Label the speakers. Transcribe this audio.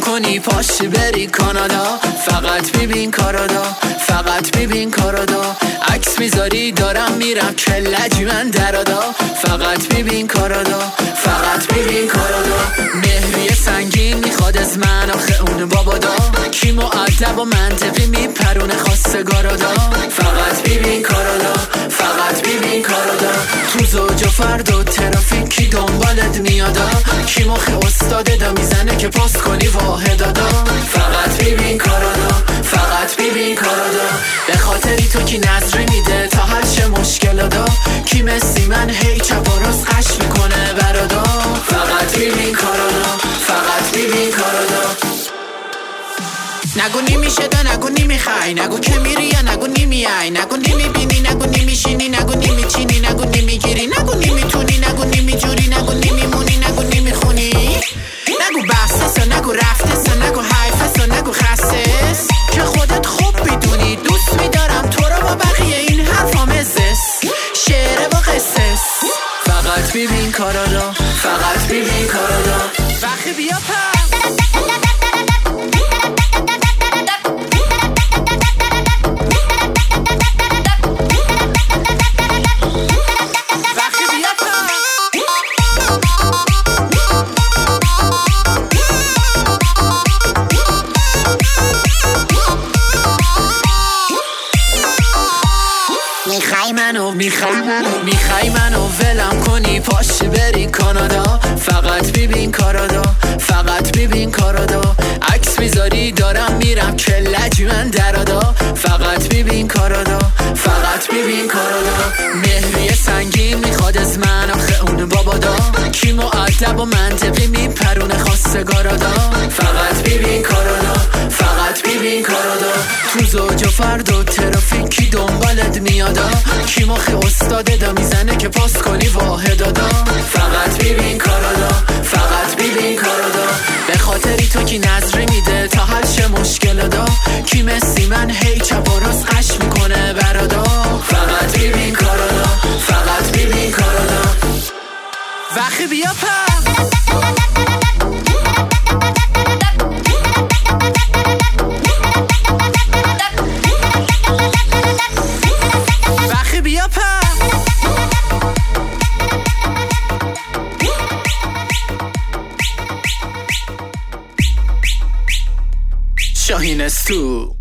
Speaker 1: کنی پاش بری کانادا؟ فقط ببین کارادا فقط ببین کارادا عکس می‌ذاری دارم میرم کلجی من درادا فقط ببین کارادا فقط ببین کارادا مهری سنگین می‌خواد از من آخه اون بابادا کی معدب و منطقی میپرونه خواستگارادا فقط ببین کارادا فقط ببین کارادا تو زوج و فرد و دنبالت میادا. کی مخ استاده دا می‌زنه که پست کنی واحدادا فقط ببین کارادا. فقط ببین کارادا. به خاطری تو کی نظری میده تا هر چه مشکلادا کی مسی من هی چپ و قش می‌کنه برادا. فقط ببین کارادا. فقط ببین کارادا. نگو نمیشه دا نگو نمی‌خوای نگو که میری یا نگو نمیای نگو نمی‌بینی نگو نمیشینی نگو می‌خوای منو می‌خوای منو می‌خوای منو ولم کنی. پاش بری کانادا. فقط ببین کارادا فقط ببین کارادا عکس می‌ذاری دارم میرم کلجی من درادا فقط ببین کارادا فقط ببین کارادا مهری سنگین می‌خواد از من آخه اون بابادا کی معدب و منطقی میپرونه خواستگارادا فقط ببین کارادا تو زوج و ترافیکی دنبالت میادا. کی مخ استاده دا می‌زنه که پست کنی واحدادا فقط ببین کارادا فقط ببین کارادا. به خاطری تو کی نظری میده تا هر چه مشکلادا. کی مسی من هی چپ و راست قش می‌کنه برادا. فقط ببین کارادا فقط ببین کارادا. وقتی بیا پر Showing us too.